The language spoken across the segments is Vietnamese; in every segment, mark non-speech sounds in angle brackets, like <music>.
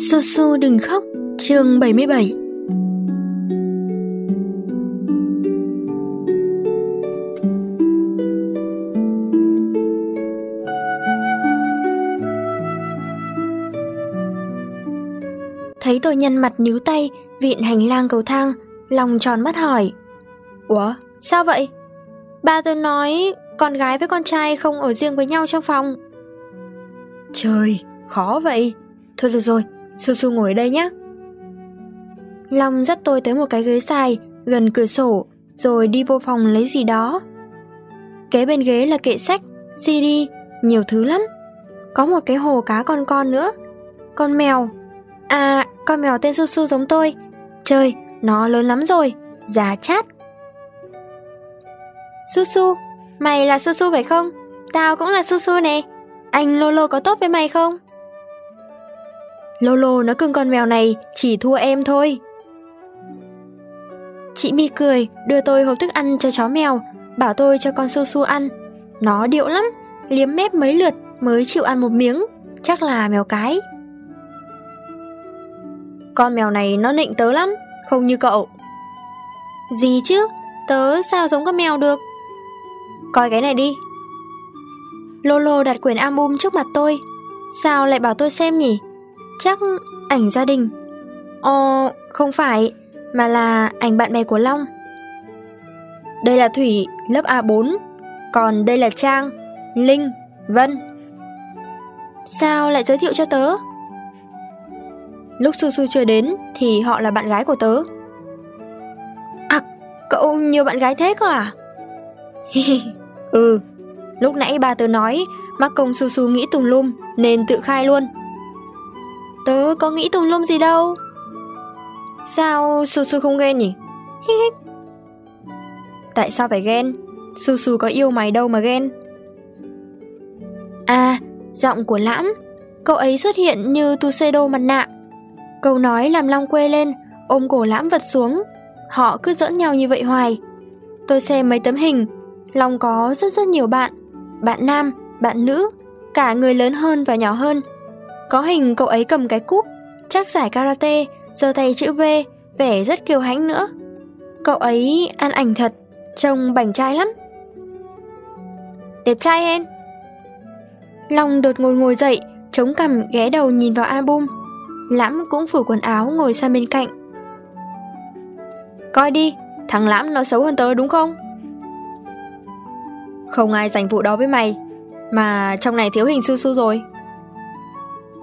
Su Su đừng khóc, chương 77 Thấy tôi nhân mặt nhíu tay, vịn hành lang cầu thang, lòng tròn mắt hỏi. Ủa, sao vậy? Ba tôi nói con gái với con trai không ở riêng với nhau trong phòng. Trời, khó vậy. Thôi được rồi, Su Su ngồi đây nhé. Long dắt tôi tới một cái ghế dài gần cửa sổ, rồi đi vô phòng lấy gì đó. Kế bên ghế là kệ sách, CD, nhiều thứ lắm. Có một cái hồ cá con con nữa. Con mèo. À, con mèo tên Su Su giống tôi. Trời, nó lớn lắm rồi, già chát. Su Su, mày là Su Su phải không? Tao cũng là Su Su nè. Anh Lolo có tốt với mày không? Lolo nó cưng con mèo này chỉ thua em thôi. Chị Mi cười, đưa tôi hộp thức ăn cho chó mèo, bảo tôi cho con Su Su ăn. Nó điệu lắm, liếm mép mấy lượt mới chịu ăn một miếng, chắc là mèo cái. Con mèo này nó nịnh tớ lắm, không như cậu. Gì chứ, tớ sao giống con mèo được? Coi cái này đi. Lolo đặt quyển album trước mặt tôi. Sao lại bảo tôi xem nhỉ? Chắc ảnh gia đình. Ồ, không phải, mà là ảnh bạn bè của Long. Đây là Thủy, lớp A4, còn đây là Trang, Linh, Vân. Sao lại giới thiệu cho tớ? Lúc Su Su chưa đến thì họ là bạn gái của tớ. À, cậu nhiều bạn gái thế cơ à? ừ, lúc nãy ba tớ nói mắc công Su Su nghĩ tùm lum nên tự khai luôn. Tớ có nghĩ tùm lum gì đâu. Sao Su Su không ghen nhỉ? Tại sao phải ghen? Su Su có yêu mày đâu mà ghen. À, giọng của Lãm. Cậu ấy xuất hiện như Tuxedo mặt nạ. Câu nói làm Long quê lên, ôm cổ Lãm vật xuống. Họ cứ giỡn nhau như vậy hoài. Tôi xem mấy tấm hình, Long có rất rất nhiều bạn. Bạn nam, bạn nữ, cả người lớn hơn và nhỏ hơn. Có hình cậu ấy cầm cái cúp, chắc giải karate, giơ tay chữ V, vẻ rất kiêu hãnh nữa. Cậu ấy ăn ảnh thật, trông bảnh trai lắm. Đẹp trai hen. Long đột ngột ngồi dậy, chống cằm ghé đầu nhìn vào album. Lãm cũng phủ quần áo ngồi sang bên cạnh. Coi đi, thằng Lãm nó xấu hơn tớ đúng không? Không ai giành vụ đó với mày, mà trong này thiếu hình su su rồi.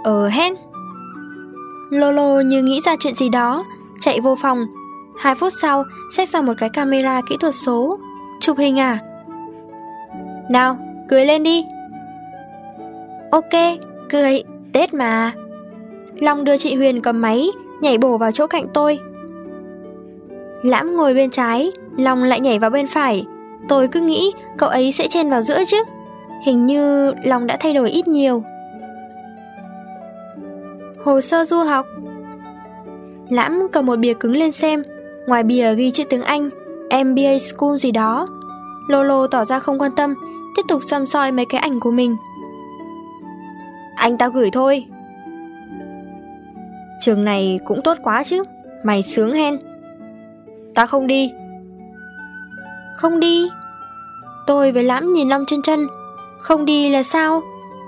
Ờ hen. Lolo như nghĩ ra chuyện gì đó, chạy vô phòng. Hai phút sau, xách ra một cái camera kỹ thuật số. Chụp hình à? Nào, cười lên đi. Ok, cười, Tết mà. Long đưa chị Huyền cầm máy, nhảy bổ vào chỗ cạnh tôi. Lãm ngồi bên trái, Long lại nhảy vào bên phải. Tôi cứ nghĩ cậu ấy sẽ chen vào giữa chứ. Hình như Long đã thay đổi ít nhiều. Hồ sơ du học. Lãm cầm một bìa cứng lên xem. Ngoài bìa ghi chữ tiếng Anh MBA School gì đó. Lolo tỏ ra không quan tâm, Tiếp tục xăm soi mấy cái ảnh của mình. Anh tao gửi thôi. Trường này cũng tốt quá chứ, Mày sướng hen. Ta không đi. Không đi? Tôi với Lãm nhìn Long chân chân. Không đi là sao?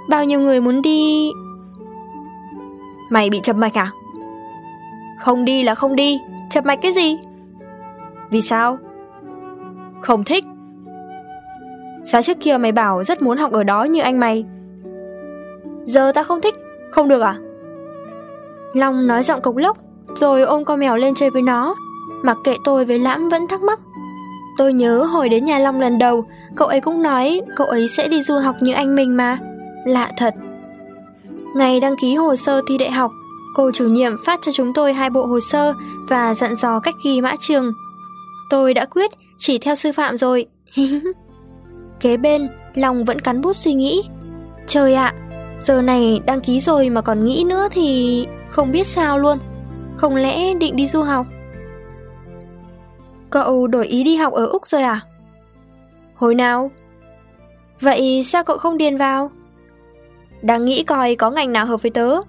Bao nhiêu người muốn đi? Mày bị chập mạch à? Không đi là không đi, chập mạch cái gì? Vì sao? Không thích. Sao trước kia mày bảo rất muốn học ở đó như anh mày? Giờ ta không thích, không được à? Long nói giọng cộc lốc, rồi ôm con mèo lên chơi với nó. Mặc kệ tôi với Lãm vẫn thắc mắc. Tôi nhớ hồi đến nhà Long lần đầu, cậu ấy cũng nói cậu ấy sẽ đi du học như anh mình mà. Lạ thật. Ngày đăng ký hồ sơ thi đại học, cô chủ nhiệm phát cho chúng tôi hai bộ hồ sơ và dặn dò cách ghi mã trường. Tôi đã quyết chỉ theo sư phạm rồi. <laughs> Kế bên, lòng vẫn cắn bút suy nghĩ. Trời ạ, giờ này đăng ký rồi mà còn nghĩ nữa thì không biết sao luôn. Không lẽ định đi du học? Cậu đổi ý đi học ở Úc rồi à? Hồi nào? Vậy sao cậu không điền vào? Đang nghĩ coi có ngành nào hợp với tớ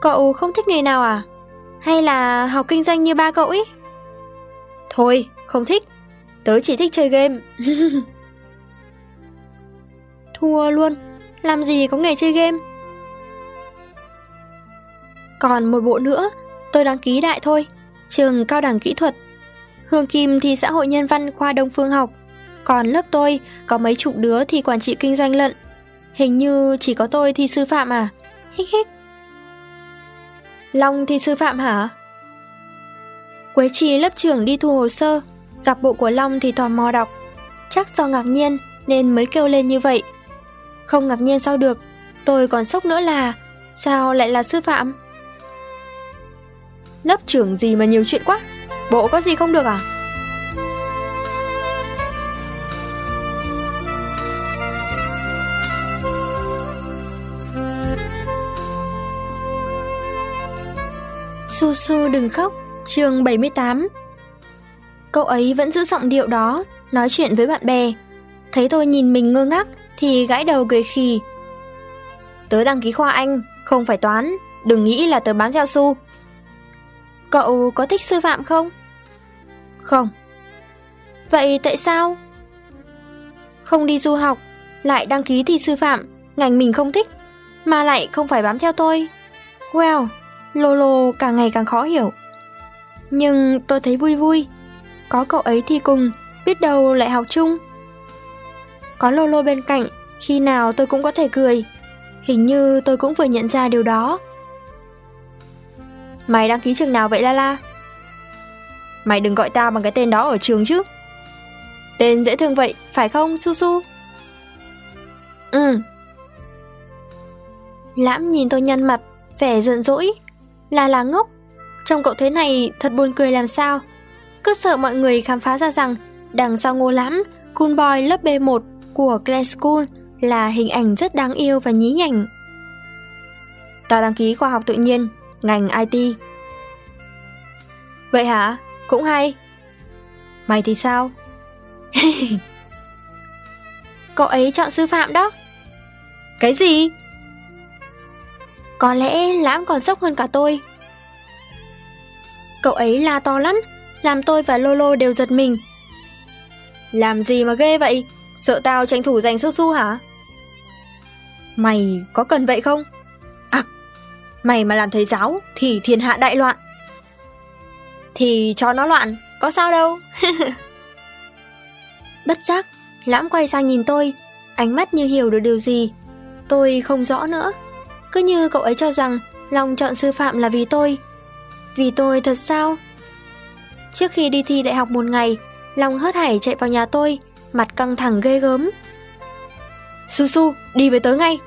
Cậu không thích nghề nào à? Hay là học kinh doanh như ba cậu ấy? Thôi, không thích. Tớ chỉ thích chơi game. <laughs> Thua luôn, làm gì có nghề chơi game? Còn một bộ nữa, tôi đăng ký đại thôi, trường cao đẳng kỹ thuật. Hương Kim thì xã hội nhân văn khoa Đông Phương học, còn lớp tôi có mấy chục đứa thì quản trị kinh doanh lận. Hình như chỉ có tôi thì sư phạm à? Hích hích. Long thì sư phạm hả? Quế trì lớp trưởng đi thu hồ sơ, gặp bộ của Long thì tò mò đọc. Chắc do ngạc nhiên nên mới kêu lên như vậy. Không ngạc nhiên sao được, tôi còn sốc nữa là sao lại là sư phạm? Lớp trưởng gì mà nhiều chuyện quá, bộ có gì không được à? Su Su đừng khóc, chương 78 Cậu ấy vẫn giữ giọng điệu đó, nói chuyện với bạn bè. Thấy tôi nhìn mình ngơ ngác thì gãi đầu cười khì. Tớ đăng ký khoa Anh, không phải toán, đừng nghĩ là tớ bán theo su. Cậu có thích sư phạm không? Không. Vậy tại sao? Không đi du học, lại đăng ký thi sư phạm, ngành mình không thích, mà lại không phải bám theo tôi. Well, Lolo càng ngày càng khó hiểu. Nhưng tôi thấy vui vui. Có cậu ấy thì cùng, biết đâu lại học chung. Có Lolo bên cạnh, khi nào tôi cũng có thể cười. Hình như tôi cũng vừa nhận ra điều đó. Mày đăng ký trường nào vậy La La? Mày đừng gọi tao bằng cái tên đó ở trường chứ. Tên dễ thương vậy, phải không, Su Su? Ừ. Lãm nhìn tôi nhăn mặt, vẻ giận dỗi. Là là ngốc. Trông cậu thế này thật buồn cười làm sao. Cứ sợ mọi người khám phá ra rằng đằng sau ngô lắm, cool boy lớp B1 của Clay School là hình ảnh rất đáng yêu và nhí nhảnh. Tao đăng ký khoa học tự nhiên, ngành IT. Vậy hả? Cũng hay. Mày thì sao? <laughs> Cậu ấy chọn sư phạm đó. Cái gì? Có lẽ Lãm còn sốc hơn cả tôi. Cậu ấy la to lắm, làm tôi và Lolo đều giật mình. Làm gì mà ghê vậy? Sợ tao tranh thủ giành su su hả? Mày có cần vậy không? À, mày mà làm thầy giáo thì thiên hạ đại loạn. Thì cho nó loạn, có sao đâu. <laughs> Bất giác, Lãm quay sang nhìn tôi, ánh mắt như hiểu được điều gì. Tôi không rõ nữa. Cứ như cậu ấy cho rằng Long chọn sư phạm là vì tôi. Vì tôi thật sao? Trước khi đi thi đại học một ngày, Long hớt hải chạy vào nhà tôi, mặt căng thẳng ghê gớm. Su Su, đi với tớ ngay.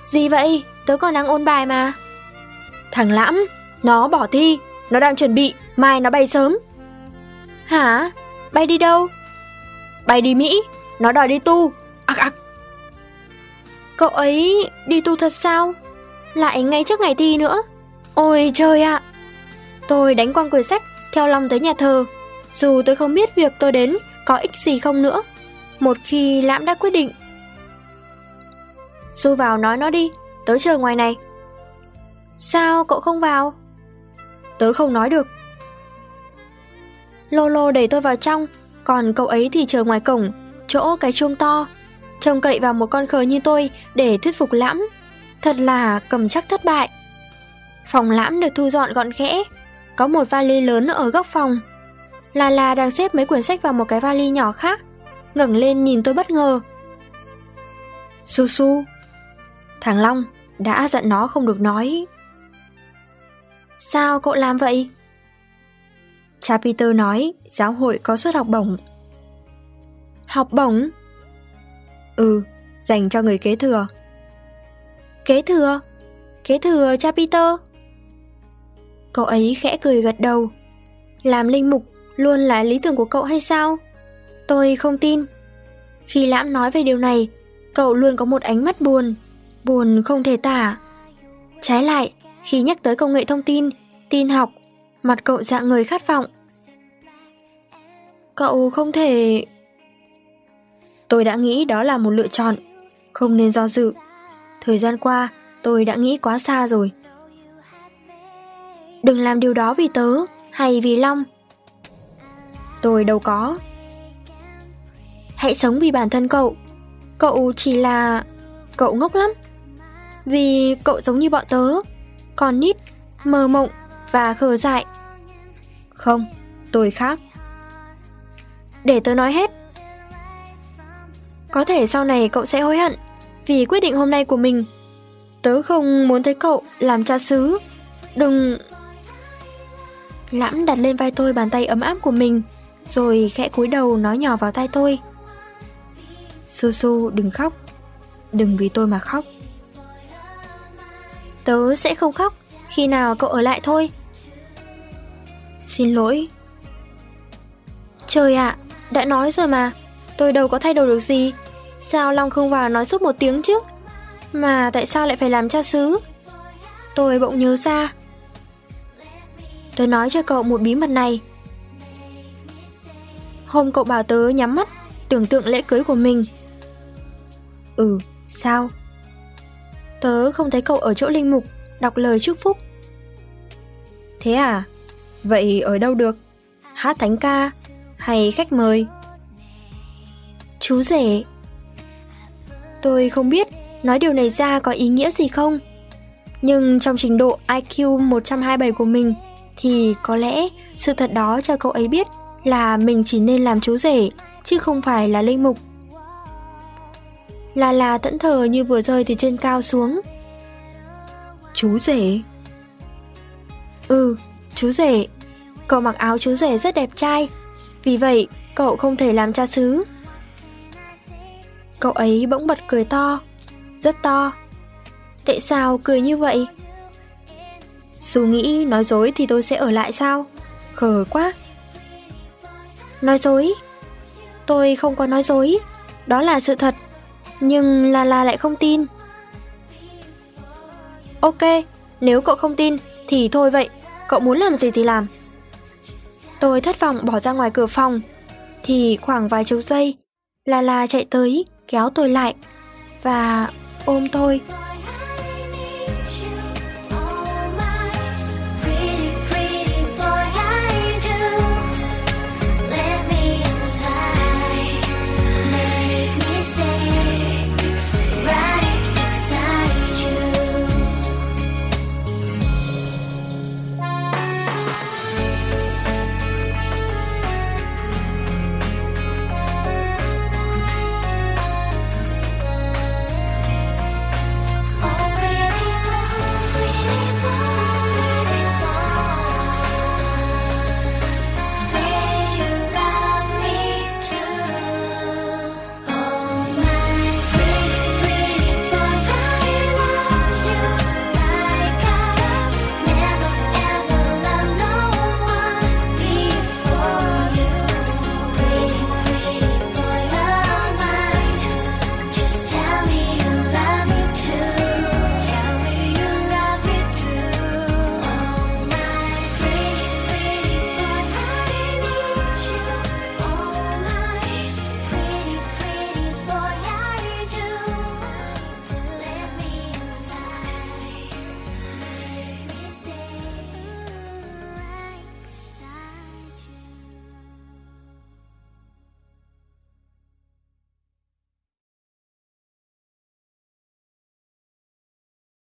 Gì vậy? Tớ còn đang ôn bài mà. Thằng Lãm, nó bỏ thi, nó đang chuẩn bị, mai nó bay sớm. Hả? Bay đi đâu? Bay đi Mỹ, nó đòi đi tu. Cậu ấy đi tu thật sao? Lại ngay trước ngày thi nữa. Ôi trời ạ! Tôi đánh quăng quyển sách theo lòng tới nhà thờ. Dù tôi không biết việc tôi đến có ích gì không nữa. Một khi Lãm đã quyết định. Du vào nói nó đi, tớ chờ ngoài này. Sao cậu không vào? Tớ không nói được. Lolo đẩy tôi vào trong, còn cậu ấy thì chờ ngoài cổng, chỗ cái chuông to trông cậy vào một con khờ như tôi để thuyết phục lãm. Thật là cầm chắc thất bại. Phòng lãm được thu dọn gọn ghẽ, có một vali lớn ở góc phòng. La La đang xếp mấy quyển sách vào một cái vali nhỏ khác, ngẩng lên nhìn tôi bất ngờ. Su Su, thằng Long đã dặn nó không được nói. Sao cậu làm vậy? Cha Peter nói giáo hội có suất học bổng. Học bổng? Ừ, dành cho người kế thừa. Kế thừa? Kế thừa cha Peter? Cậu ấy khẽ cười gật đầu. Làm linh mục luôn là lý tưởng của cậu hay sao? Tôi không tin. Khi Lãm nói về điều này, cậu luôn có một ánh mắt buồn, buồn không thể tả. Trái lại, khi nhắc tới công nghệ thông tin, tin học, mặt cậu dạng người khát vọng. Cậu không thể Tôi đã nghĩ đó là một lựa chọn, không nên do dự. Thời gian qua, tôi đã nghĩ quá xa rồi, Đừng làm điều đó vì tớ hay vì Long. Tôi đâu có. Hãy sống vì bản thân cậu. Cậu chỉ là... Cậu ngốc lắm. Vì cậu giống như bọn tớ. Còn nít, mơ mộng và khờ dại. Không, tôi khác. Để tớ nói hết. Có thể sau này cậu sẽ hối hận vì quyết định hôm nay của mình. Tớ không muốn thấy cậu làm cha xứ. Đừng... Lãm đặt lên vai tôi bàn tay ấm áp của mình, rồi khẽ cúi đầu nói nhỏ vào tai tôi. Su Su đừng khóc, đừng vì tôi mà khóc. Tớ sẽ không khóc, khi nào cậu ở lại thôi. Xin lỗi. Trời ạ, đã nói rồi mà, tôi đâu có thay đổi được gì. Sao Long không vào nói giúp một tiếng chứ? Mà tại sao lại phải làm cha xứ? Tôi bỗng nhớ ra. Tớ nói cho cậu một bí mật này. Hôm cậu bảo tớ nhắm mắt, tưởng tượng lễ cưới của mình. Ừ, sao? Tớ không thấy cậu ở chỗ linh mục, đọc lời chúc phúc. Thế à? Vậy ở đâu được? Hát thánh ca hay khách mời? Chú rể. Tôi không biết nói điều này ra có ý nghĩa gì không. Nhưng trong trình độ IQ 127 của mình thì có lẽ sự thật đó cho cậu ấy biết là mình chỉ nên làm chú rể chứ không phải là linh mục. Là là tẫn thờ như vừa rơi từ trên cao xuống. Chú rể? Ừ, chú rể. Cậu mặc áo chú rể rất đẹp trai, vì vậy cậu không thể làm cha xứ. Cậu ấy bỗng bật cười to, rất to. Tại sao cười như vậy? Dù nghĩ nói dối thì tôi sẽ ở lại sao? Khờ quá. Nói dối? Tôi không có nói dối, đó là sự thật. Nhưng La La lại không tin. Ok, nếu cậu không tin thì thôi vậy, cậu muốn làm gì thì làm. Tôi thất vọng bỏ ra ngoài cửa phòng, thì khoảng vài chục giây, La La chạy tới, kéo tôi lại và ôm tôi.